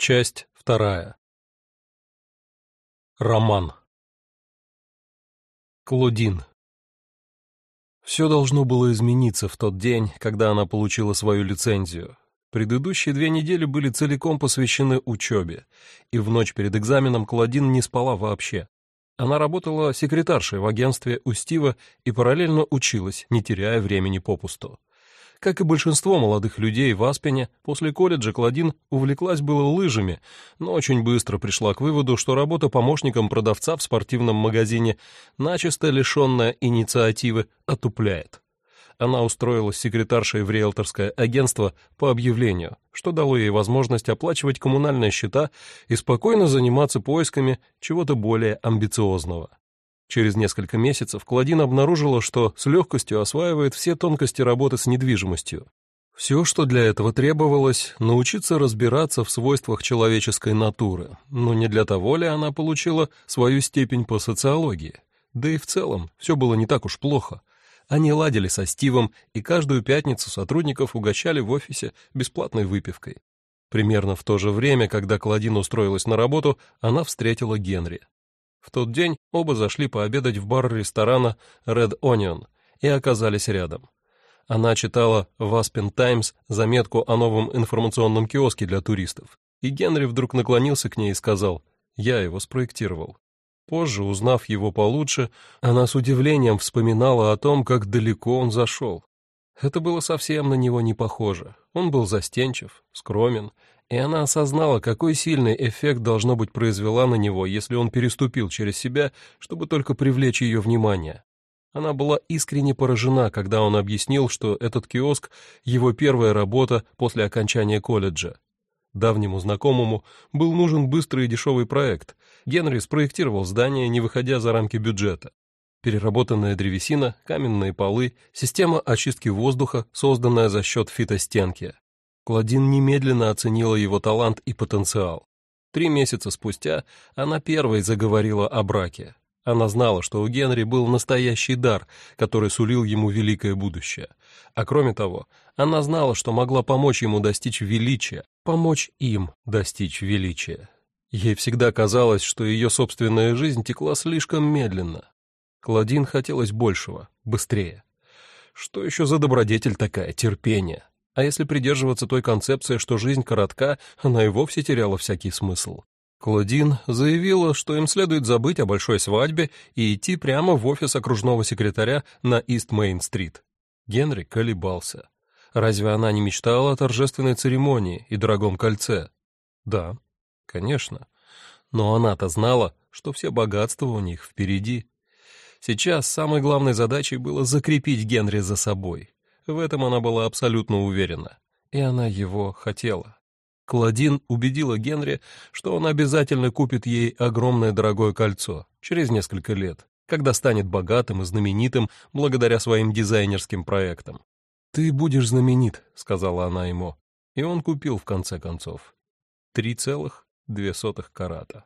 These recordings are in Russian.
Часть вторая. Роман. Клодин. Все должно было измениться в тот день, когда она получила свою лицензию. Предыдущие две недели были целиком посвящены учебе, и в ночь перед экзаменом Клодин не спала вообще. Она работала секретаршей в агентстве у Стива и параллельно училась, не теряя времени попусту. Как и большинство молодых людей в Аспене, после колледжа Кладин увлеклась было лыжами, но очень быстро пришла к выводу, что работа помощником продавца в спортивном магазине, начисто лишенная инициативы, отупляет. Она устроилась секретаршей в риэлторское агентство по объявлению, что дало ей возможность оплачивать коммунальные счета и спокойно заниматься поисками чего-то более амбициозного. Через несколько месяцев Клодин обнаружила, что с легкостью осваивает все тонкости работы с недвижимостью. Все, что для этого требовалось, научиться разбираться в свойствах человеческой натуры, но не для того ли она получила свою степень по социологии. Да и в целом все было не так уж плохо. Они ладили со Стивом, и каждую пятницу сотрудников угощали в офисе бесплатной выпивкой. Примерно в то же время, когда Клодин устроилась на работу, она встретила Генри. В тот день оба зашли пообедать в бар ресторана Red Onion и оказались рядом. Она читала в Aspen Times заметку о новом информационном киоске для туристов, и Генри вдруг наклонился к ней и сказал «Я его спроектировал». Позже, узнав его получше, она с удивлением вспоминала о том, как далеко он зашел. Это было совсем на него не похоже. Он был застенчив, скромен и она осознала, какой сильный эффект должно быть произвела на него, если он переступил через себя, чтобы только привлечь ее внимание. Она была искренне поражена, когда он объяснил, что этот киоск — его первая работа после окончания колледжа. Давнему знакомому был нужен быстрый и дешевый проект. Генри спроектировал здание, не выходя за рамки бюджета. Переработанная древесина, каменные полы, система очистки воздуха, созданная за счет фитостенки. Клодин немедленно оценила его талант и потенциал. Три месяца спустя она первой заговорила о браке. Она знала, что у Генри был настоящий дар, который сулил ему великое будущее. А кроме того, она знала, что могла помочь ему достичь величия, помочь им достичь величия. Ей всегда казалось, что ее собственная жизнь текла слишком медленно. Клодин хотелось большего, быстрее. Что еще за добродетель такая, терпение? А если придерживаться той концепции, что жизнь коротка, она и вовсе теряла всякий смысл. Клодин заявила, что им следует забыть о большой свадьбе и идти прямо в офис окружного секретаря на Ист-Мейн-стрит. Генри колебался. Разве она не мечтала о торжественной церемонии и дорогом кольце? Да, конечно. Но она-то знала, что все богатства у них впереди. Сейчас самой главной задачей было закрепить Генри за собой. В этом она была абсолютно уверена. И она его хотела. Клодин убедила Генри, что он обязательно купит ей огромное дорогое кольцо через несколько лет, когда станет богатым и знаменитым благодаря своим дизайнерским проектам. «Ты будешь знаменит», — сказала она ему. И он купил в конце концов. Три целых две сотых карата.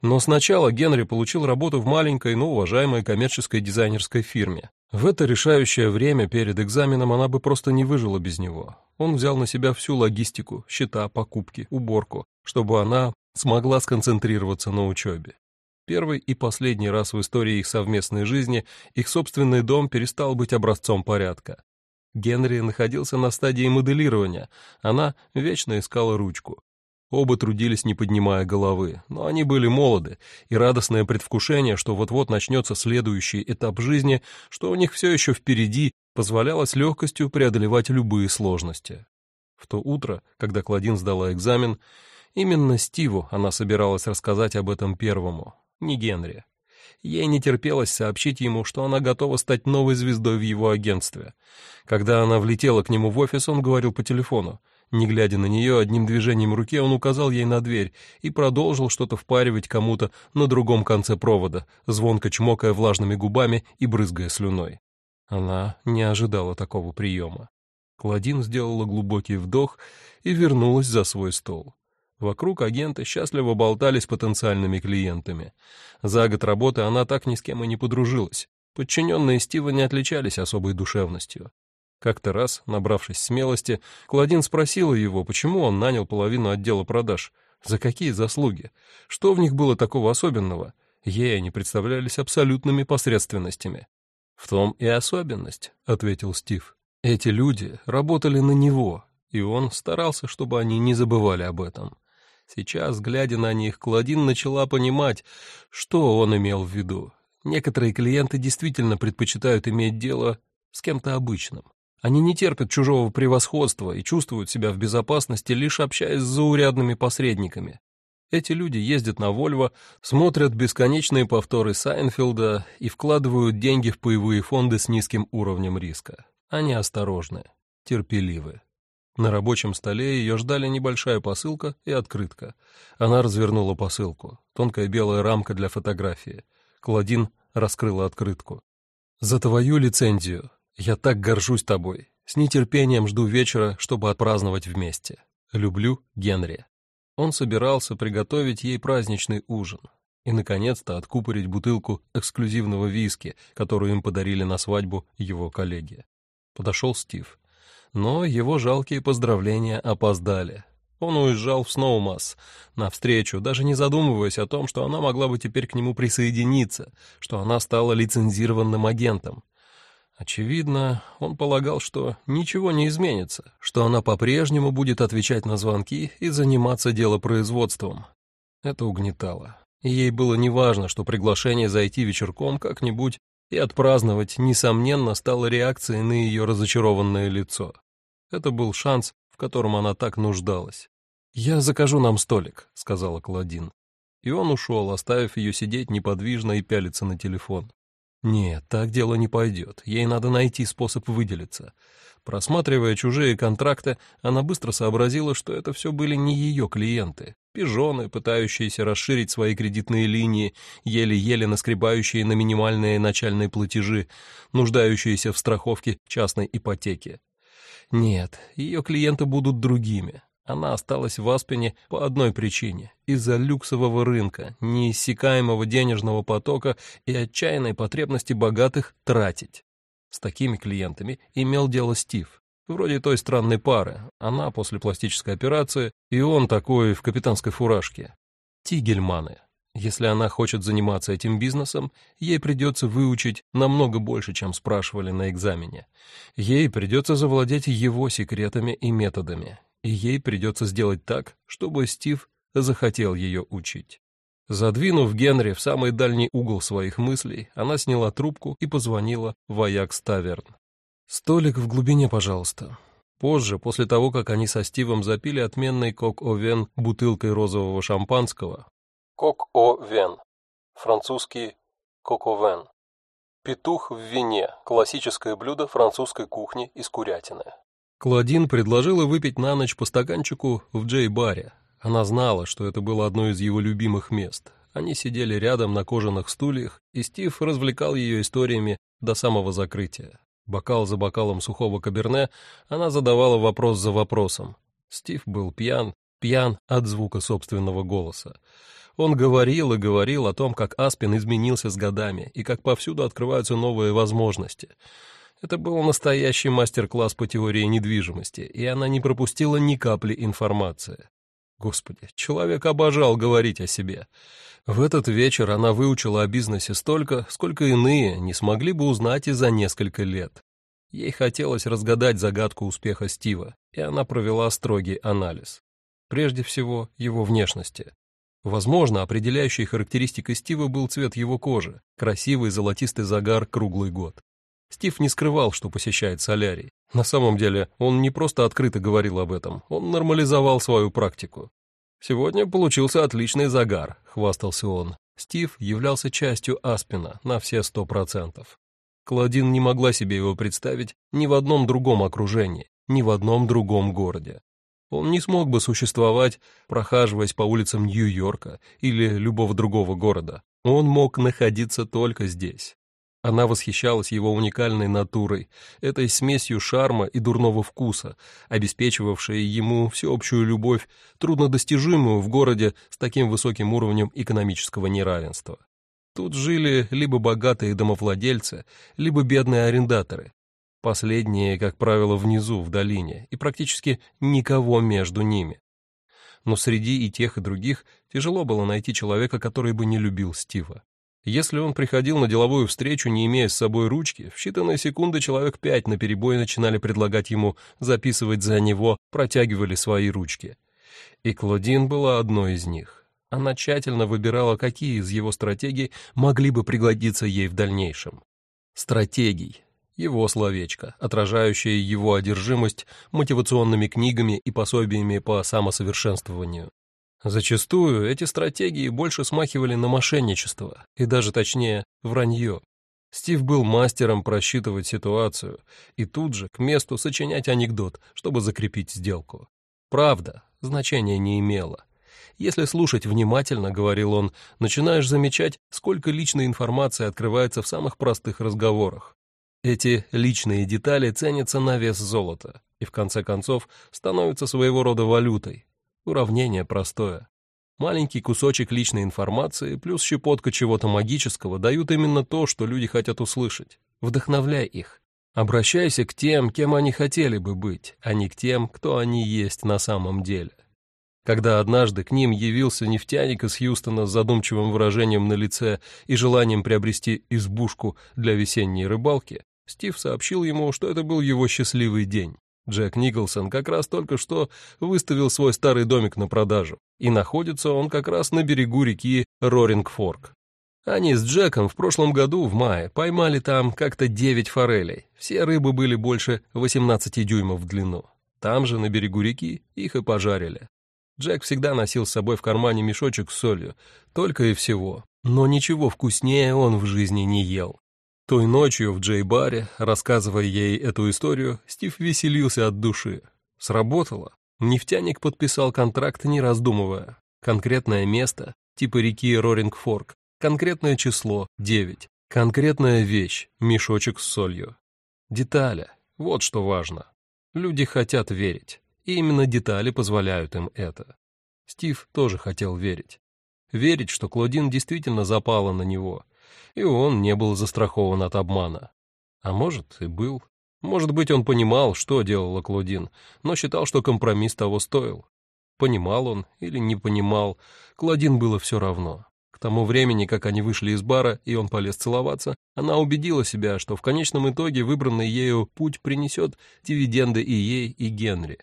Но сначала Генри получил работу в маленькой, но уважаемой коммерческой дизайнерской фирме, в это решающее время перед экзаменом она бы просто не выжила без него. Он взял на себя всю логистику, счета, покупки, уборку, чтобы она смогла сконцентрироваться на учебе. Первый и последний раз в истории их совместной жизни их собственный дом перестал быть образцом порядка. Генри находился на стадии моделирования, она вечно искала ручку. Оба трудились, не поднимая головы, но они были молоды, и радостное предвкушение, что вот-вот начнется следующий этап жизни, что у них все еще впереди, позволяло с легкостью преодолевать любые сложности. В то утро, когда Кладин сдала экзамен, именно Стиву она собиралась рассказать об этом первому, не Генри. Ей не терпелось сообщить ему, что она готова стать новой звездой в его агентстве. Когда она влетела к нему в офис, он говорил по телефону. Не глядя на нее, одним движением руки он указал ей на дверь и продолжил что-то впаривать кому-то на другом конце провода, звонко чмокая влажными губами и брызгая слюной. Она не ожидала такого приема. Кладин сделала глубокий вдох и вернулась за свой стол. Вокруг агенты счастливо болтались потенциальными клиентами. За год работы она так ни с кем и не подружилась. Подчиненные Стива не отличались особой душевностью. Как-то раз, набравшись смелости, Клодин спросила его, почему он нанял половину отдела продаж, за какие заслуги, что в них было такого особенного. Ей они представлялись абсолютными посредственностями. «В том и особенность», — ответил Стив. «Эти люди работали на него, и он старался, чтобы они не забывали об этом. Сейчас, глядя на них, Клодин начала понимать, что он имел в виду. Некоторые клиенты действительно предпочитают иметь дело с кем-то обычным. Они не терпят чужого превосходства и чувствуют себя в безопасности, лишь общаясь с заурядными посредниками. Эти люди ездят на Вольво, смотрят бесконечные повторы Сайнфилда и вкладывают деньги в паевые фонды с низким уровнем риска. Они осторожны, терпеливы. На рабочем столе ее ждали небольшая посылка и открытка. Она развернула посылку. Тонкая белая рамка для фотографии. Клодин раскрыла открытку. «За твою лицензию. Я так горжусь тобой. С нетерпением жду вечера, чтобы отпраздновать вместе. Люблю, Генри». Он собирался приготовить ей праздничный ужин и, наконец-то, откупорить бутылку эксклюзивного виски, которую им подарили на свадьбу его коллеги. Подошел Стив. Но его жалкие поздравления опоздали. Он уезжал в Сноумас навстречу, даже не задумываясь о том, что она могла бы теперь к нему присоединиться, что она стала лицензированным агентом. Очевидно, он полагал, что ничего не изменится, что она по-прежнему будет отвечать на звонки и заниматься делопроизводством. Это угнетало. Ей было неважно, что приглашение зайти вечерком как-нибудь и отпраздновать, несомненно, стало реакцией на ее разочарованное лицо. Это был шанс, в котором она так нуждалась. «Я закажу нам столик», — сказала Клодин. И он ушел, оставив ее сидеть неподвижно и пялиться на телефон. Нет, так дело не пойдет. Ей надо найти способ выделиться. Просматривая чужие контракты, она быстро сообразила, что это все были не ее клиенты. Пижоны, пытающиеся расширить свои кредитные линии, еле-еле наскребающие на минимальные начальные платежи, нуждающиеся в страховке частной ипотеки. Нет, ее клиенты будут другими. Она осталась в Аспене по одной причине – из-за люксового рынка, неиссякаемого денежного потока и отчаянной потребности богатых тратить. С такими клиентами имел дело Стив. Вроде той странной пары. Она после пластической операции, и он такой в капитанской фуражке. Тигельманы. Если она хочет заниматься этим бизнесом, ей придется выучить намного больше, чем спрашивали на экзамене. Ей придется завладеть его секретами и методами и ей придется сделать так, чтобы Стив захотел ее учить. Задвинув Генри в самый дальний угол своих мыслей, она сняла трубку и позвонила в Аякс Таверн. «Столик в глубине, пожалуйста». Позже, после того, как они со Стивом запили отменный кок-о-вен бутылкой розового шампанского. Кок-о-вен. Французский кок-о-вен. Петух в вине – классическое блюдо французской кухни из курятины. Клодин предложила выпить на ночь по стаканчику в Джей-баре. Она знала, что это было одно из его любимых мест. Они сидели рядом на кожаных стульях, и Стив развлекал ее историями до самого закрытия. Бокал за бокалом сухого каберне она задавала вопрос за вопросом. Стив был пьян, пьян от звука собственного голоса. Он говорил и говорил о том, как Аспин изменился с годами и как повсюду открываются новые возможности — это был настоящий мастер-класс по теории недвижимости, и она не пропустила ни капли информации. Господи, человек обожал говорить о себе. В этот вечер она выучила о бизнесе столько, сколько иные не смогли бы узнать и за несколько лет. Ей хотелось разгадать загадку успеха Стива, и она провела строгий анализ. Прежде всего, его внешности. Возможно, определяющей характеристикой Стива был цвет его кожи, красивый золотистый загар круглый год. Стив не скрывал, что посещает солярий. На самом деле, он не просто открыто говорил об этом, он нормализовал свою практику. «Сегодня получился отличный загар», — хвастался он. Стив являлся частью Аспина на все сто процентов. Клодин не могла себе его представить ни в одном другом окружении, ни в одном другом городе. Он не смог бы существовать, прохаживаясь по улицам Нью-Йорка или любого другого города. Он мог находиться только здесь. Она восхищалась его уникальной натурой, этой смесью шарма и дурного вкуса, обеспечивавшей ему всеобщую любовь, труднодостижимую в городе с таким высоким уровнем экономического неравенства. Тут жили либо богатые домовладельцы, либо бедные арендаторы. Последние, как правило, внизу, в долине, и практически никого между ними. Но среди и тех, и других тяжело было найти человека, который бы не любил Стива. Если он приходил на деловую встречу, не имея с собой ручки, в считанные секунды человек пять наперебой начинали предлагать ему записывать за него, протягивали свои ручки. И Клодин была одной из них. Она тщательно выбирала, какие из его стратегий могли бы пригодиться ей в дальнейшем. Стратегий. Его словечко, отражающее его одержимость мотивационными книгами и пособиями по самосовершенствованию. Зачастую эти стратегии больше смахивали на мошенничество, и даже точнее, вранье. Стив был мастером просчитывать ситуацию и тут же к месту сочинять анекдот, чтобы закрепить сделку. Правда, значения не имела. Если слушать внимательно, говорил он, начинаешь замечать, сколько личной информации открывается в самых простых разговорах. Эти личные детали ценятся на вес золота и в конце концов становятся своего рода валютой. Уравнение простое. Маленький кусочек личной информации плюс щепотка чего-то магического дают именно то, что люди хотят услышать. Вдохновляй их. Обращайся к тем, кем они хотели бы быть, а не к тем, кто они есть на самом деле. Когда однажды к ним явился нефтяник из Хьюстона с задумчивым выражением на лице и желанием приобрести избушку для весенней рыбалки, Стив сообщил ему, что это был его счастливый день. Джек Николсон как раз только что выставил свой старый домик на продажу, и находится он как раз на берегу реки Роринг-Форк. Они с Джеком в прошлом году, в мае, поймали там как-то девять форелей. Все рыбы были больше 18 дюймов в длину. Там же, на берегу реки, их и пожарили. Джек всегда носил с собой в кармане мешочек с солью, только и всего. Но ничего вкуснее он в жизни не ел. Той ночью в Джей-баре, рассказывая ей эту историю, Стив веселился от души. Сработало. Нефтяник подписал контракт, не раздумывая. Конкретное место, типа реки Роринг-Форк, конкретное число — 9, конкретная вещь — мешочек с солью. Детали — вот что важно. Люди хотят верить, и именно детали позволяют им это. Стив тоже хотел верить. Верить, что Клодин действительно запала на него — и он не был застрахован от обмана. А может, и был. Может быть, он понимал, что делала Клодин, но считал, что компромисс того стоил. Понимал он или не понимал, Клодин было все равно. К тому времени, как они вышли из бара, и он полез целоваться, она убедила себя, что в конечном итоге выбранный ею путь принесет дивиденды и ей, и Генри.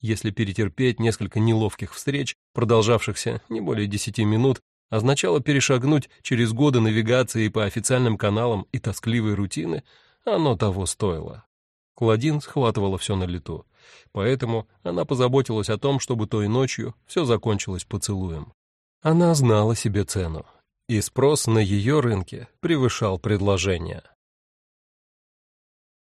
Если перетерпеть несколько неловких встреч, продолжавшихся не более десяти минут, означало перешагнуть через годы навигации по официальным каналам и тоскливой рутины, оно того стоило. Клодин схватывала все на лету, поэтому она позаботилась о том, чтобы той ночью все закончилось поцелуем. Она знала себе цену, и спрос на ее рынке превышал предложение.